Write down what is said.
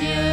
you.